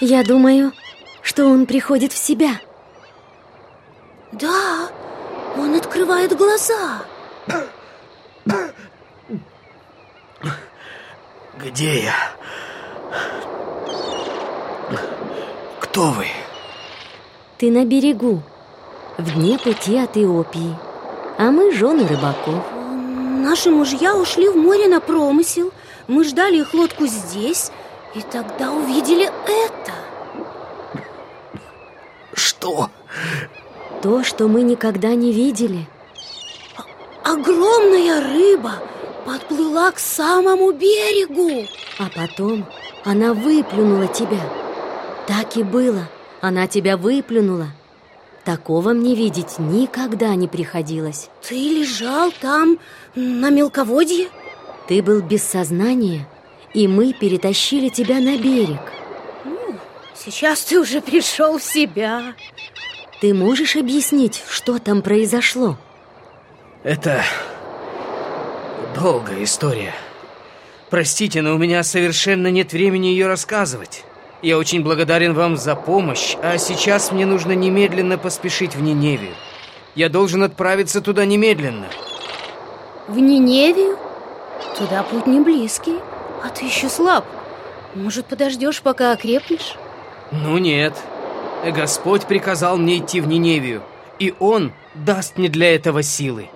Я думаю, что он приходит в себя. Да, он открывает глаза. Где я? Кто вы? Ты на берегу, в дне пути от Иопии. А мы жены рыбаков. Наши мужья ушли в море на промысел. Мы ждали их лодку здесь, и тогда увидели это. Что? То, что мы никогда не видели. Огромная рыба подплыла к самому берегу. А потом она выплюнула тебя. Так и было. Она тебя выплюнула. Такого мне видеть никогда не приходилось. Ты лежал там, на мелководье? Ты был без сознания, и мы перетащили тебя на берег. Сейчас ты уже пришел в себя. Ты можешь объяснить, что там произошло? Это долгая история. Простите, но у меня совершенно нет времени ее рассказывать. Я очень благодарен вам за помощь, а сейчас мне нужно немедленно поспешить в Ниневию. Я должен отправиться туда немедленно. В Ниневию? Туда путь не близкий, а ты еще слаб. Может, подождешь, пока окрепнешь? Ну нет. Господь приказал мне идти в Ниневию, и Он даст мне для этого силы.